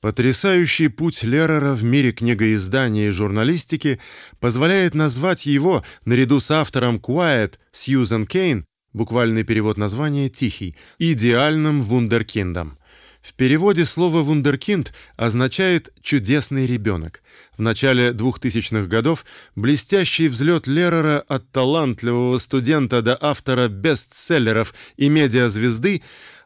Потрясающий путь Лерера в мире книгоиздания и журналистики позволяет назвать его, наряду с автором Quiet Сьюзен Кейн, буквальный перевод названия «Тихий», идеальным вундеркиндом. В переводе слово вундеркинд означает чудесный ребенок. В начале 2000-х годов блестящий взлет Лерера от талантливого студента до автора бестселлеров и медиазвезды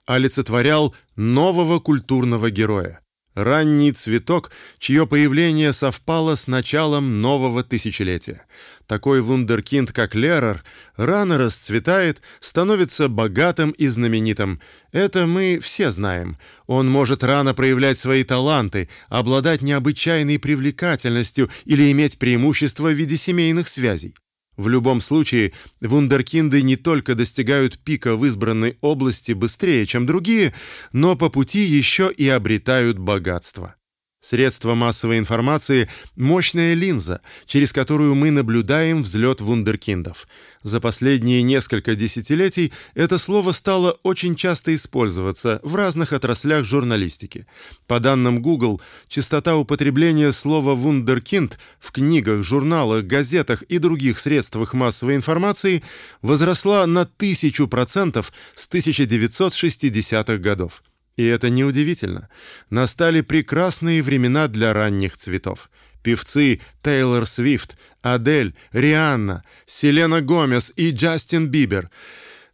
олицетворял нового культурного героя ранний цветок, чье появление совпало с началом нового тысячелетия. Такой вундеркинд, как Лерер, рано расцветает, становится богатым и знаменитым. Это мы все знаем. Он может рано проявлять свои таланты, обладать необычайной привлекательностью или иметь преимущество в виде семейных связей. В любом случае, вундеркинды не только достигают пика в избранной области быстрее, чем другие, но по пути еще и обретают богатство. Средство массовой информации мощная линза, через которую мы наблюдаем взлет вундеркиндов. За последние несколько десятилетий это слово стало очень часто использоваться в разных отраслях журналистики. По данным Google, частота употребления слова вундеркинд в книгах, журналах, газетах и других средствах массовой информации возросла на 1000% с 1960-х годов. И это неудивительно. Настали прекрасные времена для ранних цветов. Певцы Тейлор Свифт, Адель, Рианна, Селена Гомес и Джастин Бибер,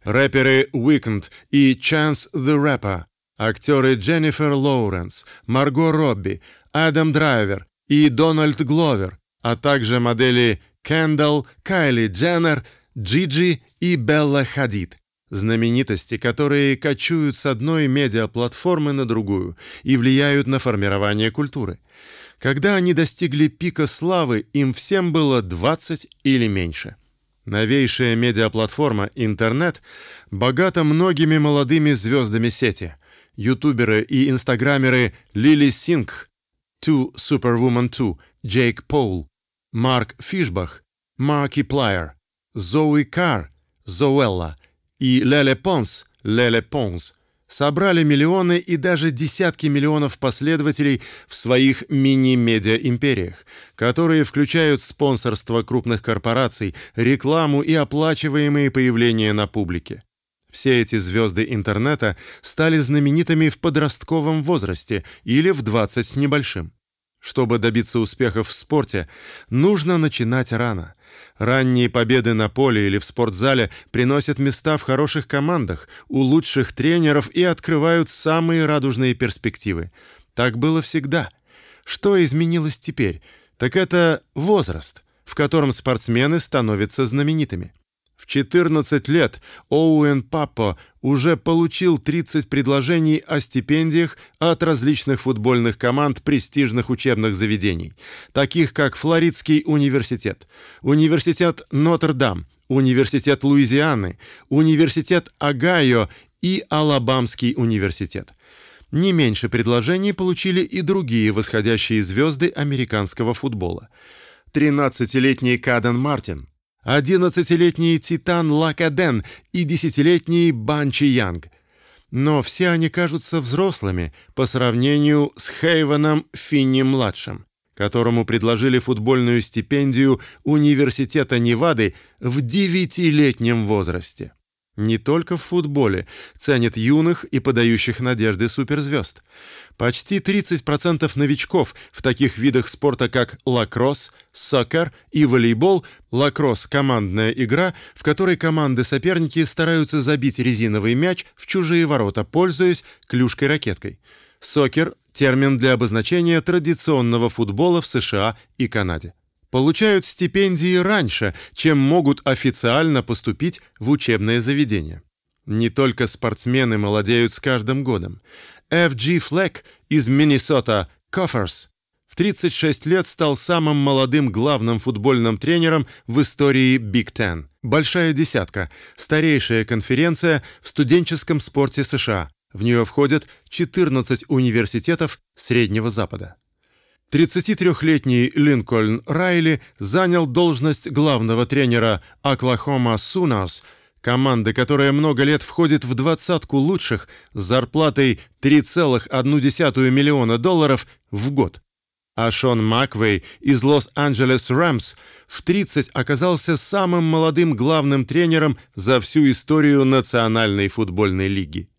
рэперы Weeknd и Chance the Rapper, актеры Дженнифер Лоуренс, Марго Робби, Адам Драйвер и Дональд Гловер, а также модели Кендалл, Кайли Дженнер, Джиджи и Белла Хадид знаменитости, которые кочуют с одной медиаплатформы на другую и влияют на формирование культуры. Когда они достигли пика славы, им всем было 20 или меньше. Новейшая медиаплатформа интернет богата многими молодыми звездами сети. Ютуберы и инстаграмеры Лили Синг, Two Superwoman 2, Джейк Пол, Марк Фишбах, Марки Плайер, Зои Кар, Зоэлла, и Леле Понс, Леле Понс, собрали миллионы и даже десятки миллионов последователей в своих мини-медиа-империях, которые включают спонсорство крупных корпораций, рекламу и оплачиваемые появления на публике. Все эти звезды интернета стали знаменитыми в подростковом возрасте или в 20 с небольшим. Чтобы добиться успехов в спорте, нужно начинать рано. Ранние победы на поле или в спортзале приносят места в хороших командах, у лучших тренеров и открывают самые радужные перспективы. Так было всегда. Что изменилось теперь? Так это возраст, в котором спортсмены становятся знаменитыми. В 14 лет Оуэн Паппо уже получил 30 предложений о стипендиях от различных футбольных команд престижных учебных заведений, таких как Флоридский университет, Университет Нотр-Дам, Университет Луизианы, Университет Огайо и Алабамский университет. Не меньше предложений получили и другие восходящие звезды американского футбола. 13-летний Каден Мартин, одиннадцатилетний Титан Лакаден и десятилетний Банчи Янг. Но все они кажутся взрослыми по сравнению с Хейвеном Финни-младшим, которому предложили футбольную стипендию Университета Невады в девятилетнем возрасте. Не только в футболе ценят юных и подающих надежды суперзвезд. Почти 30% новичков в таких видах спорта, как лакросс, сокер и волейбол, лакросс командная игра, в которой команды-соперники стараются забить резиновый мяч в чужие ворота, пользуясь клюшкой-ракеткой. Сокер термин для обозначения традиционного футбола в США и Канаде получают стипендии раньше, чем могут официально поступить в учебное заведение. Не только спортсмены молодеют с каждым годом. FG Fleck из Миннесота Коферс в 36 лет стал самым молодым главным футбольным тренером в истории Big Ten. Большая десятка старейшая конференция в студенческом спорте США. В нее входят 14 университетов Среднего Запада. 33-летний Линкольн Райли занял должность главного тренера Оклахома Sooners, команда, которая много лет входит в двадцатку лучших с зарплатой 3,1 миллиона долларов в год. А Шон Маквей из Лос-Анджелес Рэмс в 30 оказался самым молодым главным тренером за всю историю Национальной футбольной лиги.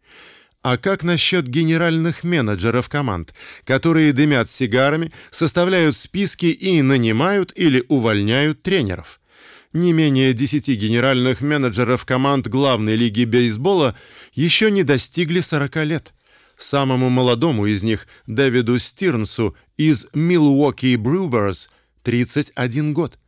А как насчет генеральных менеджеров команд, которые дымят сигарами, составляют списки и нанимают или увольняют тренеров? Не менее 10 генеральных менеджеров команд главной лиги бейсбола еще не достигли 40 лет. Самому молодому из них, Дэвиду Стирнсу из Milwaukee Brewers, 31 год.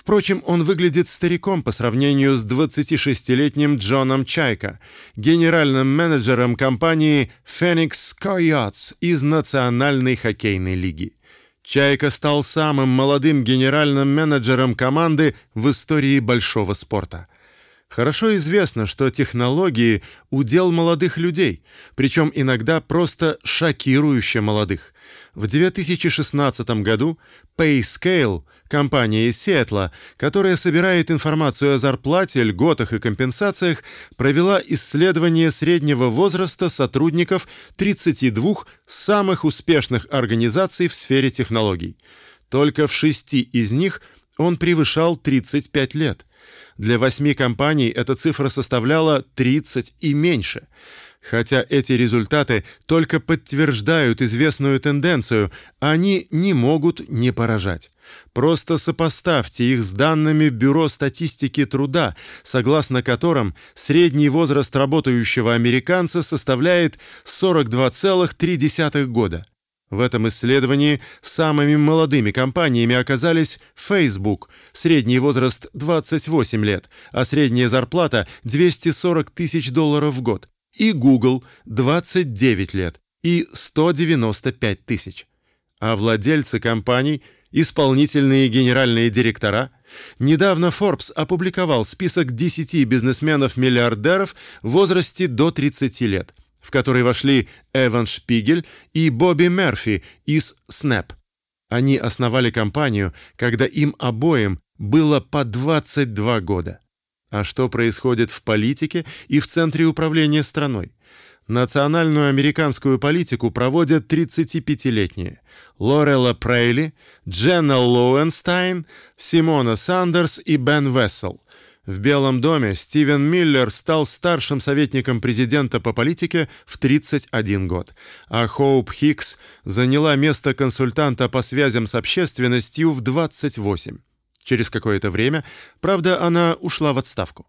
Впрочем, он выглядит стариком по сравнению с 26-летним Джоном Чайка, генеральным менеджером компании Phoenix Coyotes из Национальной хоккейной лиги. Чайка стал самым молодым генеральным менеджером команды в истории большого спорта. Хорошо известно, что технологии удел молодых людей, причем иногда просто шокирующе молодых. В 2016 году PayScale, компания из Сиэтла, которая собирает информацию о зарплате, льготах и компенсациях, провела исследование среднего возраста сотрудников 32 самых успешных организаций в сфере технологий. Только в шести из них он превышал 35 лет. Для восьми компаний эта цифра составляла 30 и меньше. Хотя эти результаты только подтверждают известную тенденцию, они не могут не поражать. Просто сопоставьте их с данными Бюро статистики труда, согласно которым средний возраст работающего американца составляет 42,3 года. В этом исследовании самыми молодыми компаниями оказались Facebook, средний возраст 28 лет, а средняя зарплата 240 тысяч долларов в год, и Google 29 лет и 195 тысяч. А владельцы компаний, исполнительные генеральные директора, недавно Forbes опубликовал список 10 бизнесменов-миллиардеров в возрасте до 30 лет – в который вошли Эван Шпигель и Бобби Мерфи из Snap. Они основали компанию, когда им обоим было по 22 года. А что происходит в политике и в центре управления страной? Национальную американскую политику проводят 35-летние: Лорелла Прейли, Дженна Лоуэнстайн, Симона Сандерс и Бен Вессел. В Белом доме Стивен Миллер стал старшим советником президента по политике в 31 год, а Хоуп Хикс заняла место консультанта по связям с общественностью в 28. Через какое-то время, правда, она ушла в отставку.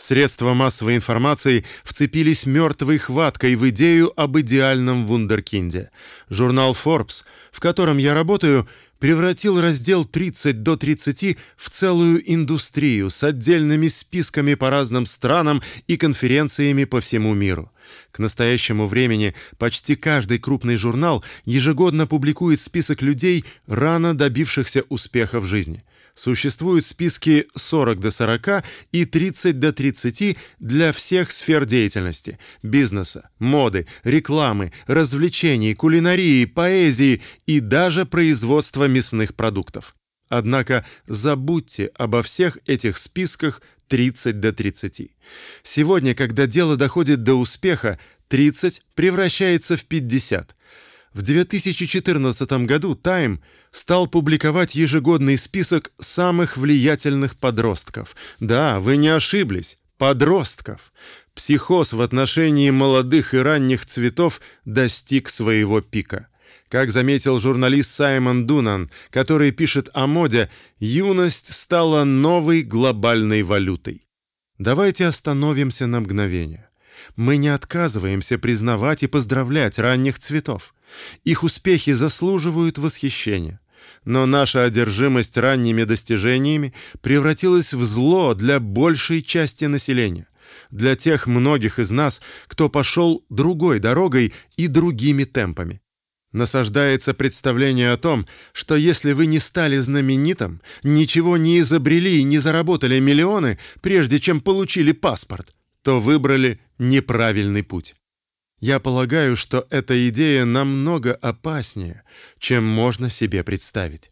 Средства массовой информации вцепились мертвой хваткой в идею об идеальном вундеркинде. Журнал Forbes, в котором я работаю, превратил раздел 30 до 30 в целую индустрию с отдельными списками по разным странам и конференциями по всему миру. К настоящему времени почти каждый крупный журнал ежегодно публикует список людей, рано добившихся успеха в жизни. Существуют списки 40 до 40 и 30 до 30 для всех сфер деятельности: бизнеса, моды, рекламы, развлечений, кулинарии, поэзии и даже производства мясных продуктов. Однако забудьте обо всех этих списках 30 до 30. Сегодня, когда дело доходит до успеха, 30 превращается в 50. В 2014 году Time стал публиковать ежегодный список самых влиятельных подростков. Да, вы не ошиблись, подростков. Психоз в отношении молодых и ранних цветов достиг своего пика. Как заметил журналист Саймон Дунан, который пишет о моде, юность стала новой глобальной валютой. Давайте остановимся на мгновение. Мы не отказываемся признавать и поздравлять ранних цветов. Их успехи заслуживают восхищения. Но наша одержимость ранними достижениями превратилась в зло для большей части населения, для тех многих из нас, кто пошел другой дорогой и другими темпами. Насаждается представление о том, что если вы не стали знаменитым, ничего не изобрели и не заработали миллионы, прежде чем получили паспорт, то выбрали неправильный путь. Я полагаю, что эта идея намного опаснее, чем можно себе представить.